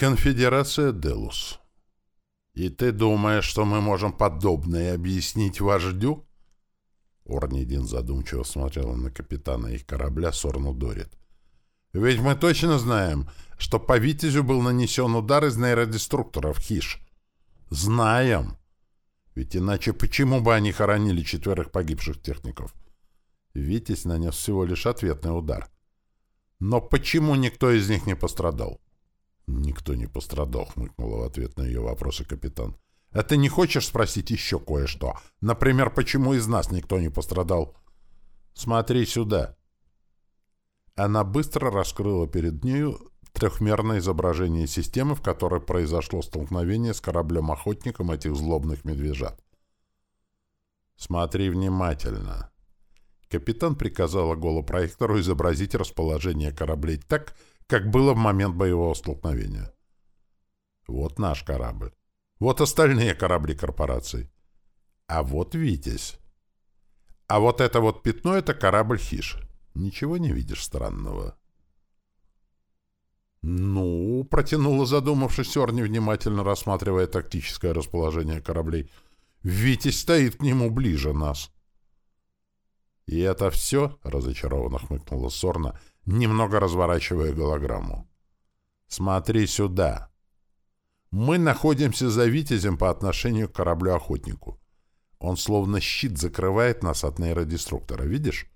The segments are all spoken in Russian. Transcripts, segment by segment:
Конфедерация Делус. И ты думаешь, что мы можем подобное объяснить вождю? Орнидин задумчиво смотрел на капитана их корабля Сорну Дорит. Ведь мы точно знаем, что по Витязю был нанесен удар из нейродеструкторов Хиш. Знаем. Ведь иначе почему бы они хоронили четверых погибших техников? Витязь нанес всего лишь ответный удар. Но почему никто из них не пострадал? Никто не пострадал, хмыкнула в ответ на ее вопросы капитан. А ты не хочешь спросить еще кое-что? Например, почему из нас никто не пострадал? Смотри сюда. Она быстро раскрыла перед нею трехмерное изображение системы, в которой произошло столкновение с кораблем-охотником этих злобных медвежат. «Смотри внимательно». Капитан приказала голопроектору изобразить расположение кораблей так, как было в момент боевого столкновения. Вот наш корабль. Вот остальные корабли корпораций. А вот «Витязь». А вот это вот пятно — это корабль «Хиш». Ничего не видишь странного? «Ну», — протянула задумавшись Орни, внимательно рассматривая тактическое расположение кораблей, «Витязь стоит к нему ближе нас». «И это все?» — разочарованно хмыкнула Сорна, немного разворачивая голограмму. «Смотри сюда. Мы находимся за Витязем по отношению к кораблю-охотнику. Он словно щит закрывает нас от нейродеструктора, видишь?»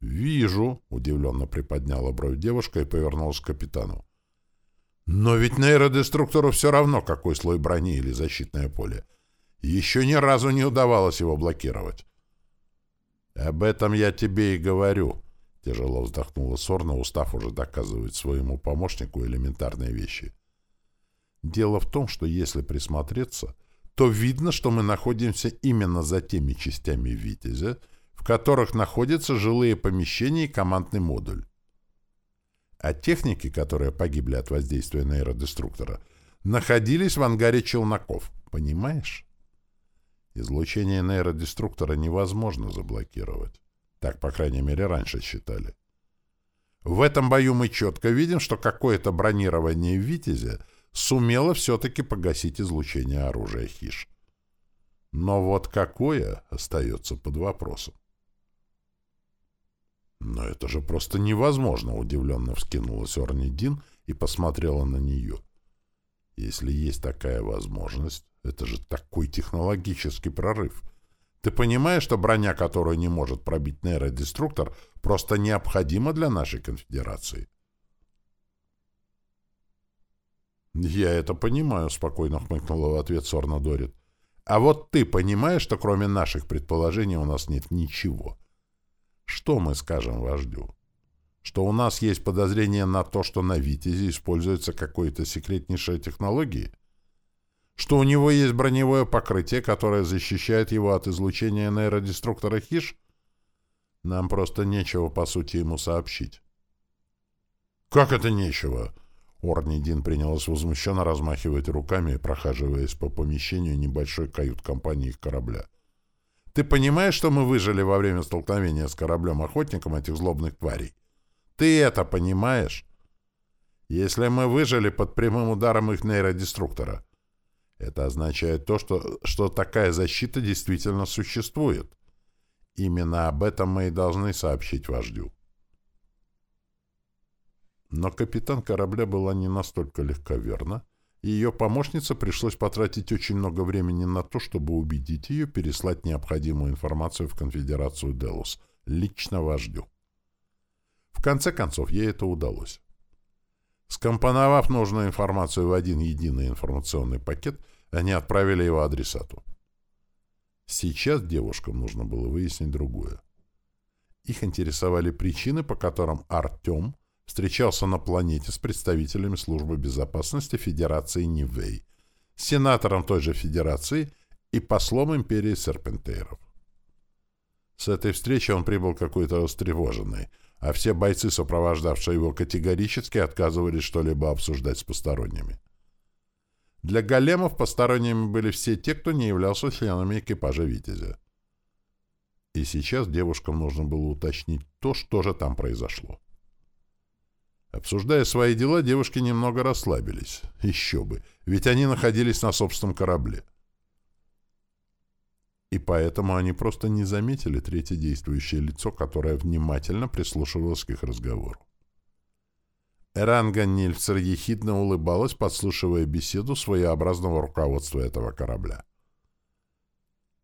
«Вижу», — удивленно приподняла бровь девушка и повернулась к капитану. «Но ведь нейродеструктору все равно, какой слой брони или защитное поле. Еще ни разу не удавалось его блокировать». «Об этом я тебе и говорю», — тяжело вздохнула Сорна, устав уже доказывать своему помощнику элементарные вещи. «Дело в том, что если присмотреться, то видно, что мы находимся именно за теми частями «Витязя», в которых находятся жилые помещения и командный модуль. А техники, которые погибли от воздействия нейродеструктора, находились в ангаре челноков. Понимаешь? Излучение нейродеструктора невозможно заблокировать. Так, по крайней мере, раньше считали. В этом бою мы четко видим, что какое-то бронирование «Витязя» сумело все-таки погасить излучение оружия «Хиш». Но вот какое остается под вопросом. «Но это же просто невозможно!» — удивленно вскинулась Орнидин и посмотрела на нее. «Если есть такая возможность, это же такой технологический прорыв. Ты понимаешь, что броня, которую не может пробить нейродеструктор, просто необходима для нашей конфедерации?» «Я это понимаю», — спокойно хмыкнула в ответ Сорна Дорит. «А вот ты понимаешь, что кроме наших предположений у нас нет ничего?» Что мы скажем вождю? Что у нас есть подозрение на то, что на «Витязе» используется какой-то секретнейшая технология? Что у него есть броневое покрытие, которое защищает его от излучения нейродеструктора «Хиш»? Нам просто нечего, по сути, ему сообщить. «Как это нечего?» Орни Дин принялась возмущенно размахивать руками, прохаживаясь по помещению небольшой кают-компании их корабля. Ты понимаешь, что мы выжили во время столкновения с кораблем-охотником этих злобных тварей? Ты это понимаешь? Если мы выжили под прямым ударом их нейродеструктора, это означает то, что, что такая защита действительно существует. Именно об этом мы и должны сообщить вождю. Но капитан корабля была не настолько легковерна, ее помощнице пришлось потратить очень много времени на то, чтобы убедить ее переслать необходимую информацию в конфедерацию Делус, лично вождю. В конце концов, ей это удалось. Скомпоновав нужную информацию в один единый информационный пакет, они отправили его адресату. Сейчас девушкам нужно было выяснить другое. Их интересовали причины, по которым Артем встречался на планете с представителями Службы безопасности Федерации Нивей, сенатором той же Федерации и послом империи Серпентейров. С этой встречи он прибыл какой-то встревоженный, а все бойцы, сопровождавшие его, категорически отказывались что-либо обсуждать с посторонними. Для големов посторонними были все те, кто не являлся членами экипажа «Витязя». И сейчас девушкам нужно было уточнить то, что же там произошло. Обсуждая свои дела, девушки немного расслабились. Еще бы, ведь они находились на собственном корабле. И поэтому они просто не заметили третье действующее лицо, которое внимательно прислушивалось к их разговору. Эранга Нильцер ехидно улыбалась, подслушивая беседу своеобразного руководства этого корабля.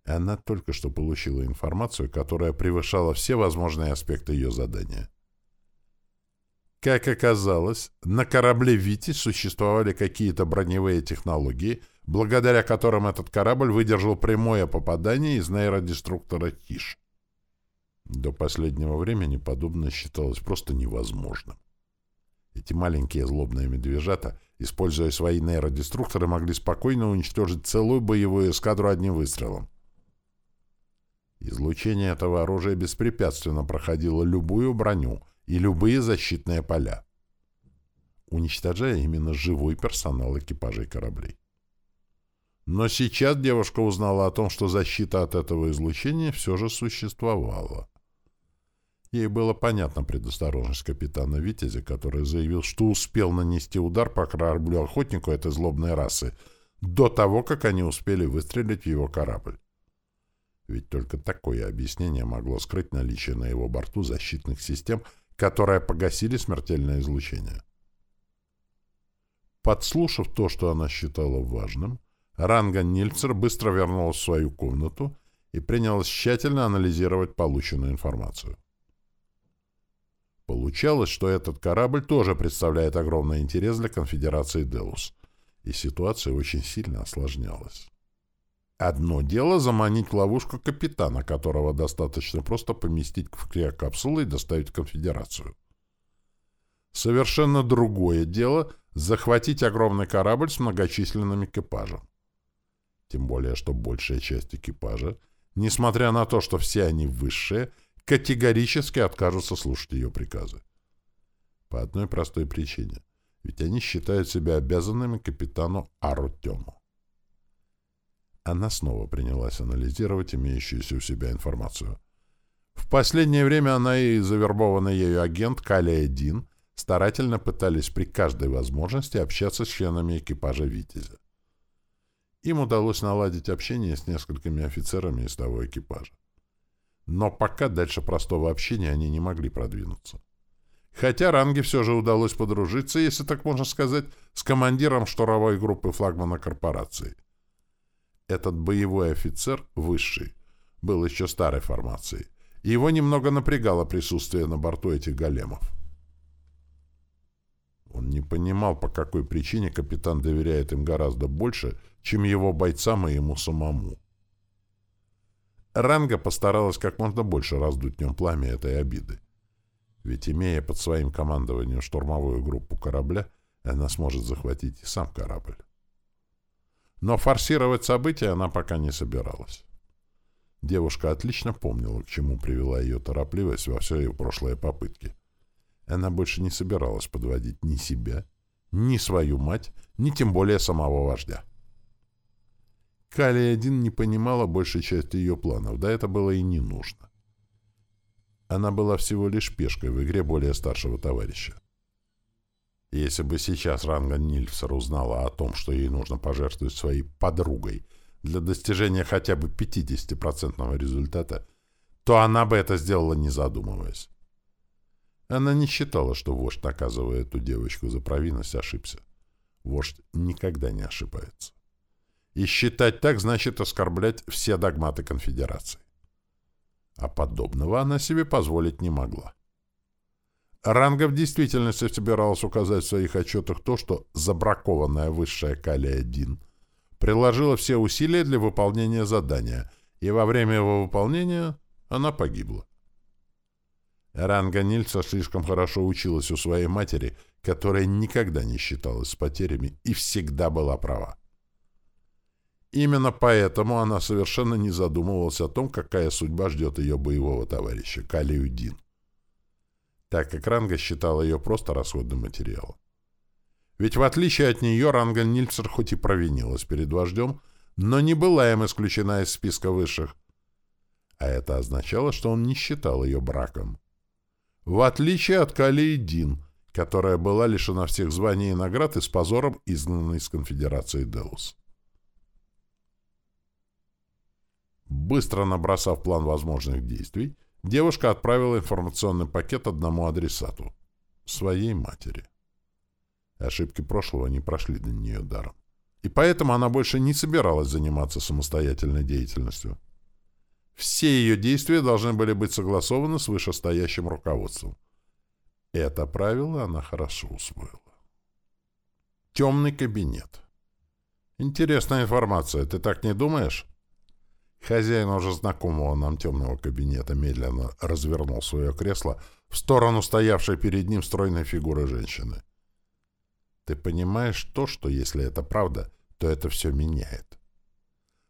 Она только что получила информацию, которая превышала все возможные аспекты ее задания. Как оказалось, на корабле «Витязь» существовали какие-то броневые технологии, благодаря которым этот корабль выдержал прямое попадание из нейродеструктора «Хиш». До последнего времени подобное считалось просто невозможным. Эти маленькие злобные медвежата, используя свои нейродеструкторы, могли спокойно уничтожить целую боевую эскадру одним выстрелом. Излучение этого оружия беспрепятственно проходило любую броню — и любые защитные поля, уничтожая именно живой персонал экипажей кораблей. Но сейчас девушка узнала о том, что защита от этого излучения все же существовала. Ей было понятна предосторожность капитана Витязя, который заявил, что успел нанести удар по кораблю-охотнику этой злобной расы до того, как они успели выстрелить в его корабль. Ведь только такое объяснение могло скрыть наличие на его борту защитных систем, которые погасили смертельное излучение. Подслушав то, что она считала важным, Ранга Нильцер быстро вернулась в свою комнату и принялась тщательно анализировать полученную информацию. Получалось, что этот корабль тоже представляет огромный интерес для конфедерации Делус, и ситуация очень сильно осложнялась. Одно дело заманить в ловушку капитана, которого достаточно просто поместить в криокапсулу и доставить в конфедерацию. Совершенно другое дело — захватить огромный корабль с многочисленным экипажем. Тем более, что большая часть экипажа, несмотря на то, что все они высшие, категорически откажутся слушать ее приказы. По одной простой причине. Ведь они считают себя обязанными капитану Арутему. Она снова принялась анализировать имеющуюся у себя информацию. В последнее время она и завербованный ею агент Калия Дин старательно пытались при каждой возможности общаться с членами экипажа «Витязя». Им удалось наладить общение с несколькими офицерами из того экипажа. Но пока дальше простого общения они не могли продвинуться. Хотя Ранге все же удалось подружиться, если так можно сказать, с командиром штурмовой группы флагмана корпорации — этот боевой офицер, высший, был еще старой формацией, и его немного напрягало присутствие на борту этих големов. Он не понимал, по какой причине капитан доверяет им гораздо больше, чем его бойцам и ему самому. Ранга постаралась как можно больше раздуть в нем пламя этой обиды. Ведь, имея под своим командованием штурмовую группу корабля, она сможет захватить и сам корабль. Но форсировать события она пока не собиралась. Девушка отлично помнила, к чему привела ее торопливость во все ее прошлые попытки. Она больше не собиралась подводить ни себя, ни свою мать, ни тем более самого вождя. Калия-1 не понимала большей части ее планов, да это было и не нужно. Она была всего лишь пешкой в игре более старшего товарища. Если бы сейчас Ранга Нильфсер узнала о том, что ей нужно пожертвовать своей подругой для достижения хотя бы 50% результата, то она бы это сделала, не задумываясь. Она не считала, что вождь, наказывая эту девочку за провинность, ошибся. Вождь никогда не ошибается. И считать так значит оскорблять все догматы конфедерации. А подобного она себе позволить не могла. Ранга в действительности собиралась указать в своих отчетах то, что забракованная высшая Калия-1 приложила все усилия для выполнения задания, и во время его выполнения она погибла. Ранга Нильца слишком хорошо училась у своей матери, которая никогда не считалась с потерями и всегда была права. Именно поэтому она совершенно не задумывалась о том, какая судьба ждет ее боевого товарища, Калиудин так как Ранга считала ее просто расходным материалом. Ведь в отличие от нее Ранга Нильцер хоть и провинилась перед вождем, но не была им исключена из списка высших. А это означало, что он не считал ее браком. В отличие от Калии Дин, которая была лишена всех званий и наград и с позором изгнана из конфедерации Деус. Быстро набросав план возможных действий, девушка отправила информационный пакет одному адресату — своей матери. Ошибки прошлого не прошли для нее даром. И поэтому она больше не собиралась заниматься самостоятельной деятельностью. Все ее действия должны были быть согласованы с вышестоящим руководством. Это правило она хорошо усвоила. Темный кабинет. Интересная информация, ты так не думаешь? Хозяин уже знакомого нам темного кабинета медленно развернул свое кресло в сторону стоявшей перед ним стройной фигуры женщины. Ты понимаешь то, что если это правда, то это все меняет.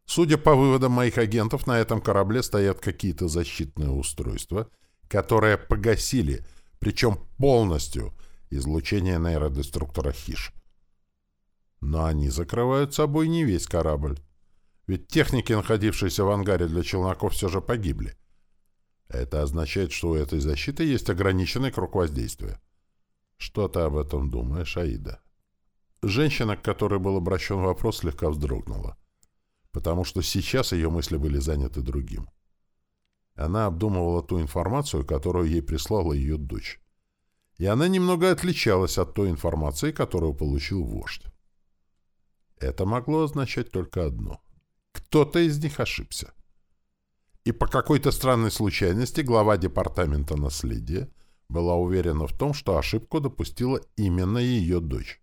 Судя по выводам моих агентов, на этом корабле стоят какие-то защитные устройства, которые погасили, причем полностью, излучение нейродеструктора «Хиш». Но они закрывают собой не весь корабль. Ведь техники, находившиеся в ангаре для челноков, все же погибли. Это означает, что у этой защиты есть ограниченный круг воздействия. Что ты об этом думаешь, Аида? Женщина, к которой был обращен вопрос, слегка вздрогнула, потому что сейчас ее мысли были заняты другим. Она обдумывала ту информацию, которую ей прислала ее дочь. И она немного отличалась от той информации, которую получил вождь. Это могло означать только одно. Кто-то из них ошибся. И по какой-то странной случайности глава департамента наследия была уверена в том, что ошибку допустила именно ее дочь.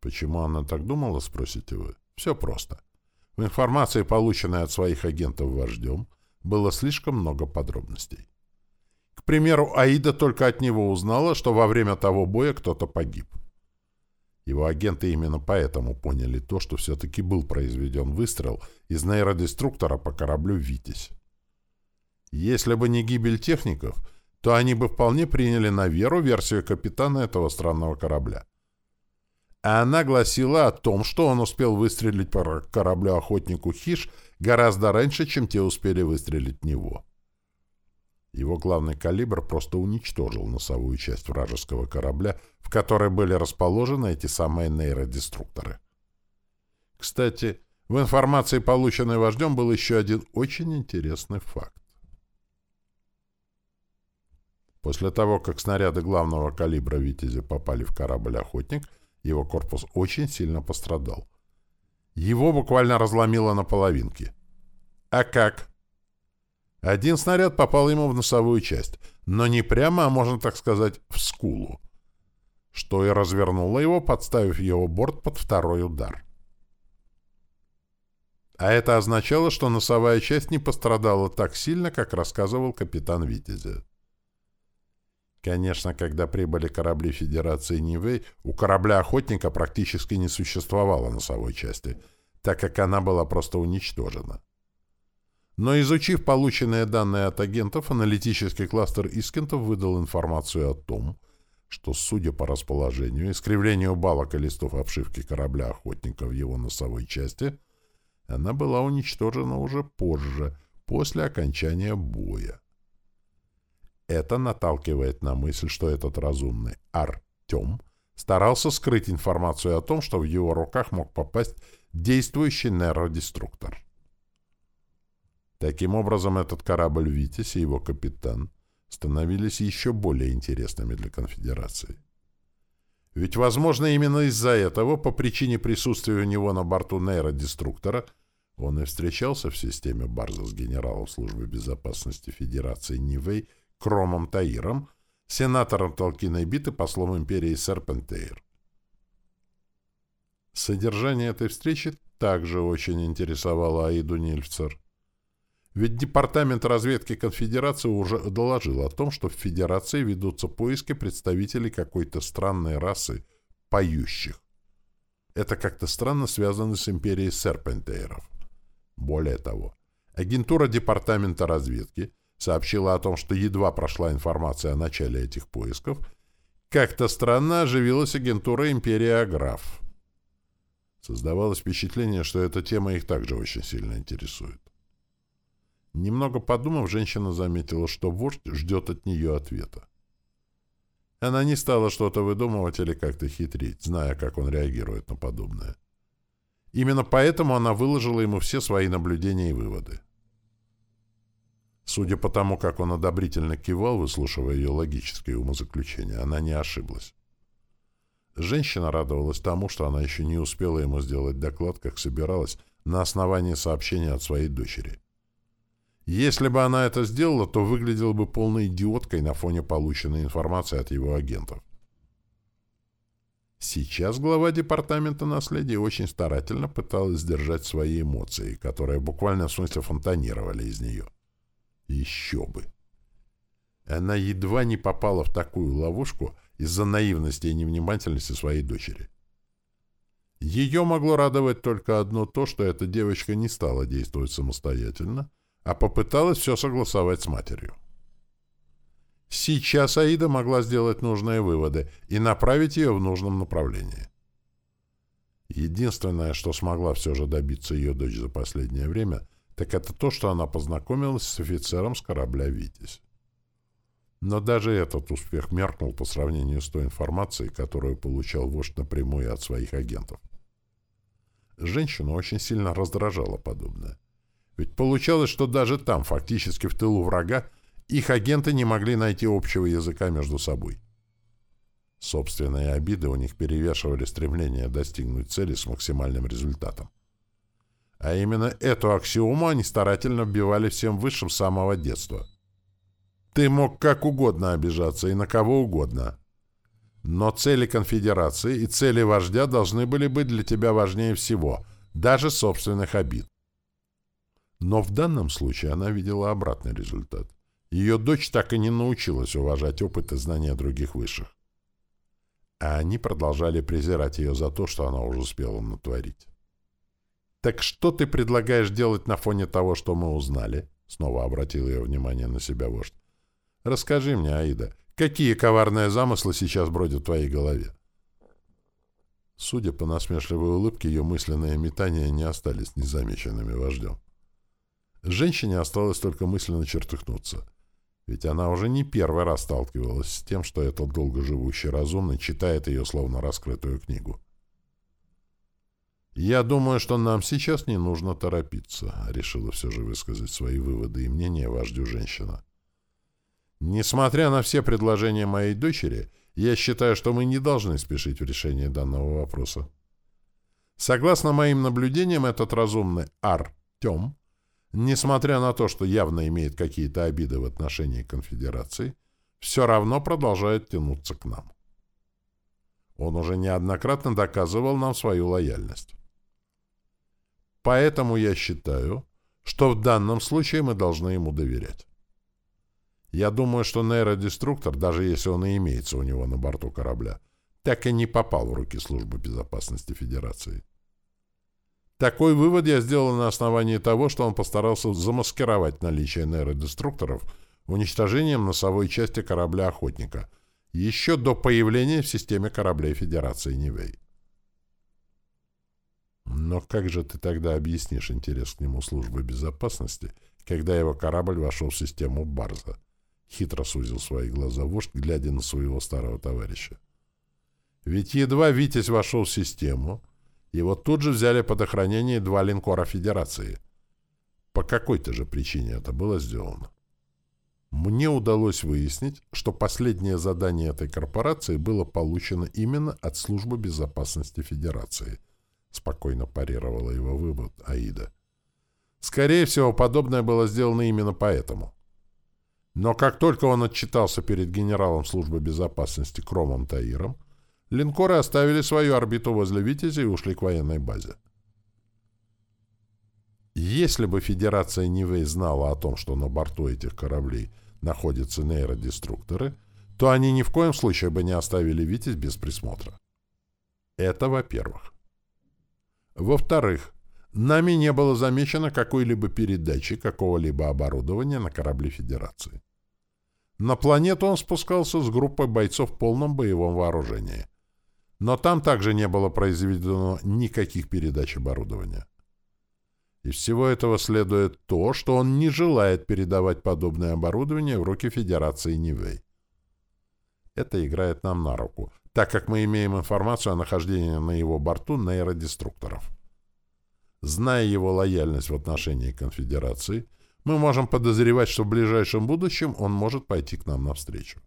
Почему она так думала, спросите вы? Все просто. В информации, полученной от своих агентов вождем, было слишком много подробностей. К примеру, Аида только от него узнала, что во время того боя кто-то погиб. Его агенты именно поэтому поняли то, что все-таки был произведен выстрел из нейродеструктора по кораблю «Витязь». Если бы не гибель техников, то они бы вполне приняли на веру версию капитана этого странного корабля а она гласила о том, что он успел выстрелить по кораблю-охотнику «Хиш» гораздо раньше, чем те успели выстрелить в него. Его главный калибр просто уничтожил носовую часть вражеского корабля, в которой были расположены эти самые нейродеструкторы. Кстати, в информации, полученной вождем, был еще один очень интересный факт. После того, как снаряды главного калибра «Витязя» попали в корабль-охотник, его корпус очень сильно пострадал. Его буквально разломило на половинки. А как? Один снаряд попал ему в носовую часть, но не прямо, а можно так сказать, в скулу, что и развернуло его, подставив его борт под второй удар. А это означало, что носовая часть не пострадала так сильно, как рассказывал капитан Витязя. Конечно, когда прибыли корабли Федерации Нивэй, у корабля-охотника практически не существовало носовой части, так как она была просто уничтожена. Но изучив полученные данные от агентов, аналитический кластер Искентов выдал информацию о том, что, судя по расположению, искривлению балок и листов обшивки корабля-охотника в его носовой части, она была уничтожена уже позже, после окончания боя. Это наталкивает на мысль, что этот разумный Артем старался скрыть информацию о том, что в его руках мог попасть действующий нейродеструктор. Таким образом, этот корабль «Витязь» и его капитан становились еще более интересными для конфедерации. Ведь, возможно, именно из-за этого, по причине присутствия у него на борту нейродеструктора, он и встречался в системе Барза с генералом службы безопасности Федерации Нивэй Кромом Таиром, сенатором Толкиной биты, послом империи Серпентейр. Содержание этой встречи также очень интересовало Аиду Нильфцер. Ведь Департамент разведки Конфедерации уже доложил о том, что в Федерации ведутся поиски представителей какой-то странной расы поющих. Это как-то странно связано с империей Серпентейров. Более того, агентура Департамента разведки сообщила о том, что едва прошла информация о начале этих поисков, как-то странно оживилась агентура империи Аграф. Создавалось впечатление, что эта тема их также очень сильно интересует. Немного подумав, женщина заметила, что вождь ждет от нее ответа. Она не стала что-то выдумывать или как-то хитрить, зная, как он реагирует на подобное. Именно поэтому она выложила ему все свои наблюдения и выводы. Судя по тому, как он одобрительно кивал, выслушивая ее логические умозаключения, она не ошиблась. Женщина радовалась тому, что она еще не успела ему сделать доклад, как собиралась, на основании сообщения от своей дочери. Если бы она это сделала, то выглядела бы полной идиоткой на фоне полученной информации от его агентов. Сейчас глава департамента наследия очень старательно пыталась сдержать свои эмоции, которые буквально в смысле фонтанировали из нее. Еще бы! Она едва не попала в такую ловушку из-за наивности и невнимательности своей дочери. Ее могло радовать только одно то, что эта девочка не стала действовать самостоятельно, а попыталась все согласовать с матерью. Сейчас Аида могла сделать нужные выводы и направить ее в нужном направлении. Единственное, что смогла все же добиться ее дочь за последнее время, так это то, что она познакомилась с офицером с корабля «Витязь». Но даже этот успех меркнул по сравнению с той информацией, которую получал вождь напрямую от своих агентов. Женщину очень сильно раздражало подобное. Ведь получалось, что даже там, фактически в тылу врага, их агенты не могли найти общего языка между собой. Собственные обиды у них перевешивали стремление достигнуть цели с максимальным результатом. А именно эту аксиому они старательно вбивали всем высшим с самого детства. Ты мог как угодно обижаться и на кого угодно. Но цели конфедерации и цели вождя должны были быть для тебя важнее всего, даже собственных обид. Но в данном случае она видела обратный результат. Ее дочь так и не научилась уважать опыт и знания других высших. А они продолжали презирать ее за то, что она уже успела натворить. «Так что ты предлагаешь делать на фоне того, что мы узнали?» Снова обратил ее внимание на себя вождь. «Расскажи мне, Аида, какие коварные замыслы сейчас бродят в твоей голове?» Судя по насмешливой улыбке, ее мысленные метания не остались незамеченными вождем. Женщине осталось только мысленно чертыхнуться. Ведь она уже не первый раз сталкивалась с тем, что этот долгоживущий разумный читает ее словно раскрытую книгу. «Я думаю, что нам сейчас не нужно торопиться», — решила все же высказать свои выводы и мнения вождю женщина. «Несмотря на все предложения моей дочери, я считаю, что мы не должны спешить в решении данного вопроса. Согласно моим наблюдениям, этот разумный Артем несмотря на то, что явно имеет какие-то обиды в отношении конфедерации, все равно продолжает тянуться к нам. Он уже неоднократно доказывал нам свою лояльность. Поэтому я считаю, что в данном случае мы должны ему доверять. Я думаю, что нейродеструктор, даже если он и имеется у него на борту корабля, так и не попал в руки службы безопасности Федерации. Такой вывод я сделал на основании того, что он постарался замаскировать наличие нейродеструкторов уничтожением носовой части корабля-охотника еще до появления в системе кораблей Федерации Нивей. Но как же ты тогда объяснишь интерес к нему службы безопасности, когда его корабль вошел в систему Барза? Хитро сузил свои глаза вождь, глядя на своего старого товарища. Ведь едва Витязь вошел в систему, его тут же взяли под охранение два линкора Федерации. По какой-то же причине это было сделано. Мне удалось выяснить, что последнее задание этой корпорации было получено именно от Службы безопасности Федерации. Спокойно парировала его вывод Аида. Скорее всего, подобное было сделано именно поэтому. Но как только он отчитался перед генералом службы безопасности Кромом Таиром, линкоры оставили свою орбиту возле «Витязя» и ушли к военной базе. Если бы Федерация Нивей знала о том, что на борту этих кораблей находятся нейродеструкторы, то они ни в коем случае бы не оставили «Витязь» без присмотра. Это во-первых. Во-вторых, нами не было замечено какой-либо передачи какого-либо оборудования на корабле Федерации. На планету он спускался с группой бойцов в полном боевом вооружении – но там также не было произведено никаких передач оборудования. Из всего этого следует то, что он не желает передавать подобное оборудование в руки Федерации Нивей. Это играет нам на руку, так как мы имеем информацию о нахождении на его борту нейродеструкторов. Зная его лояльность в отношении конфедерации, мы можем подозревать, что в ближайшем будущем он может пойти к нам навстречу.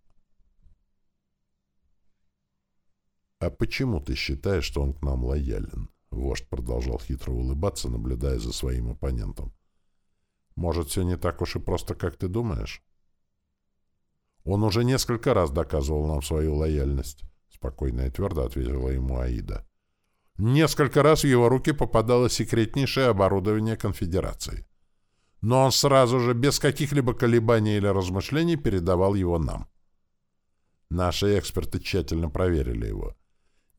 «А почему ты считаешь, что он к нам лоялен?» Вождь продолжал хитро улыбаться, наблюдая за своим оппонентом. «Может, все не так уж и просто, как ты думаешь?» «Он уже несколько раз доказывал нам свою лояльность», — спокойно и твердо ответила ему Аида. «Несколько раз в его руки попадало секретнейшее оборудование конфедерации. Но он сразу же, без каких-либо колебаний или размышлений, передавал его нам. Наши эксперты тщательно проверили его.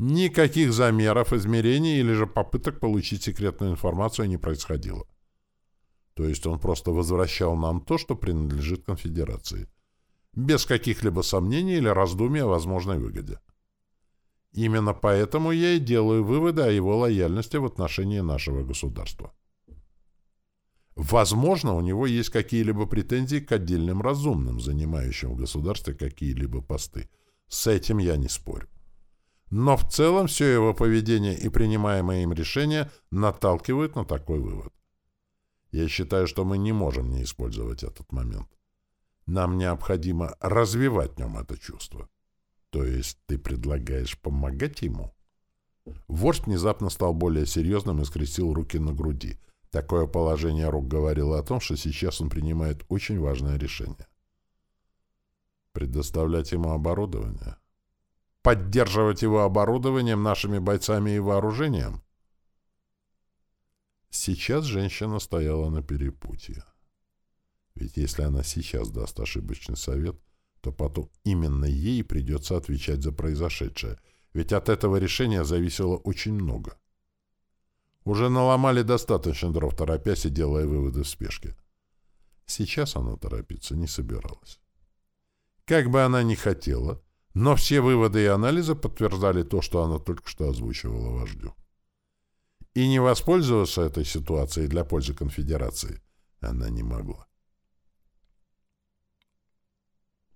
Никаких замеров, измерений или же попыток получить секретную информацию не происходило. То есть он просто возвращал нам то, что принадлежит конфедерации. Без каких-либо сомнений или раздумий о возможной выгоде. Именно поэтому я и делаю выводы о его лояльности в отношении нашего государства. Возможно, у него есть какие-либо претензии к отдельным разумным, занимающим в государстве какие-либо посты. С этим я не спорю. Но в целом все его поведение и принимаемые им решения наталкивают на такой вывод. Я считаю, что мы не можем не использовать этот момент. Нам необходимо развивать в нем это чувство. То есть ты предлагаешь помогать ему? Вождь внезапно стал более серьезным и скрестил руки на груди. Такое положение рук говорило о том, что сейчас он принимает очень важное решение. Предоставлять ему оборудование? Поддерживать его оборудованием, нашими бойцами и вооружением? Сейчас женщина стояла на перепутье. Ведь если она сейчас даст ошибочный совет, то потом именно ей придется отвечать за произошедшее, ведь от этого решения зависело очень много. Уже наломали достаточно дров, торопясь и делая выводы в спешке. Сейчас она торопиться не собиралась. Как бы она ни хотела, но все выводы и анализы подтверждали то, что она только что озвучивала вождю. И не воспользоваться этой ситуацией для пользы конфедерации она не могла.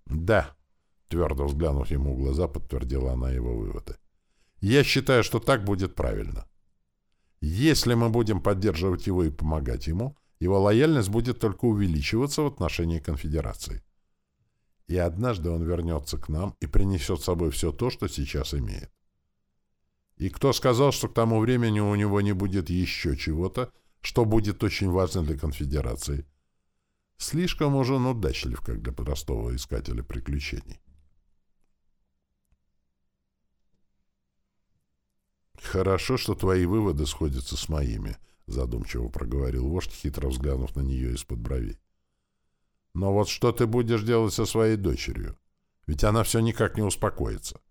«Да», — твердо взглянув ему в глаза, подтвердила она его выводы. «Я считаю, что так будет правильно. Если мы будем поддерживать его и помогать ему, его лояльность будет только увеличиваться в отношении конфедерации и однажды он вернется к нам и принесет с собой все то, что сейчас имеет. И кто сказал, что к тому времени у него не будет еще чего-то, что будет очень важно для конфедерации? Слишком уж он удачлив, как для простого искателя приключений. «Хорошо, что твои выводы сходятся с моими», — задумчиво проговорил вождь, хитро взглянув на нее из-под бровей. Но вот что ты будешь делать со своей дочерью? Ведь она все никак не успокоится.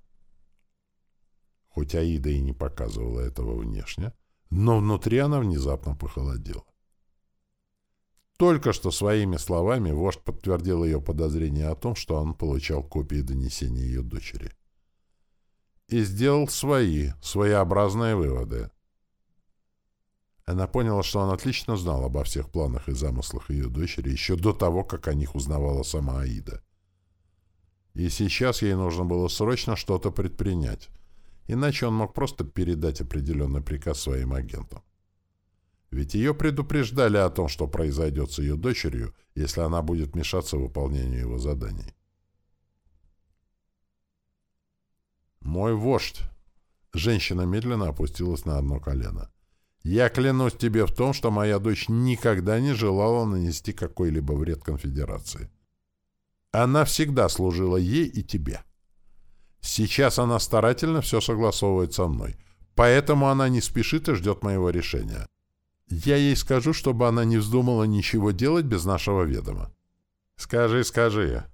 Хоть Аида и не показывала этого внешне, но внутри она внезапно похолодела. Только что своими словами вождь подтвердил ее подозрение о том, что он получал копии донесения ее дочери. И сделал свои, своеобразные выводы. Она поняла, что он отлично знал обо всех планах и замыслах ее дочери еще до того, как о них узнавала сама Аида. И сейчас ей нужно было срочно что-то предпринять, иначе он мог просто передать определенный приказ своим агентам. Ведь ее предупреждали о том, что произойдет с ее дочерью, если она будет мешаться в выполнению его заданий. «Мой вождь!» Женщина медленно опустилась на одно колено. Я клянусь тебе в том, что моя дочь никогда не желала нанести какой-либо вред конфедерации. Она всегда служила ей и тебе. Сейчас она старательно все согласовывает со мной, поэтому она не спешит и ждет моего решения. Я ей скажу, чтобы она не вздумала ничего делать без нашего ведома. Скажи, скажи.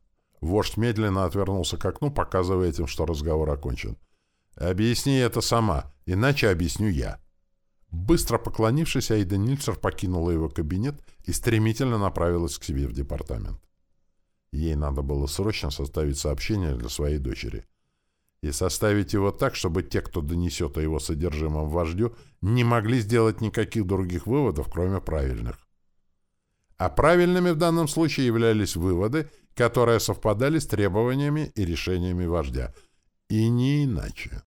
Вождь медленно отвернулся к окну, показывая этим, что разговор окончен. Объясни это сама, иначе объясню я. Быстро поклонившись, Аида Нильцер покинула его кабинет и стремительно направилась к себе в департамент. Ей надо было срочно составить сообщение для своей дочери. И составить его так, чтобы те, кто донесет о его содержимом вождю, не могли сделать никаких других выводов, кроме правильных. А правильными в данном случае являлись выводы, которые совпадали с требованиями и решениями вождя. И не иначе.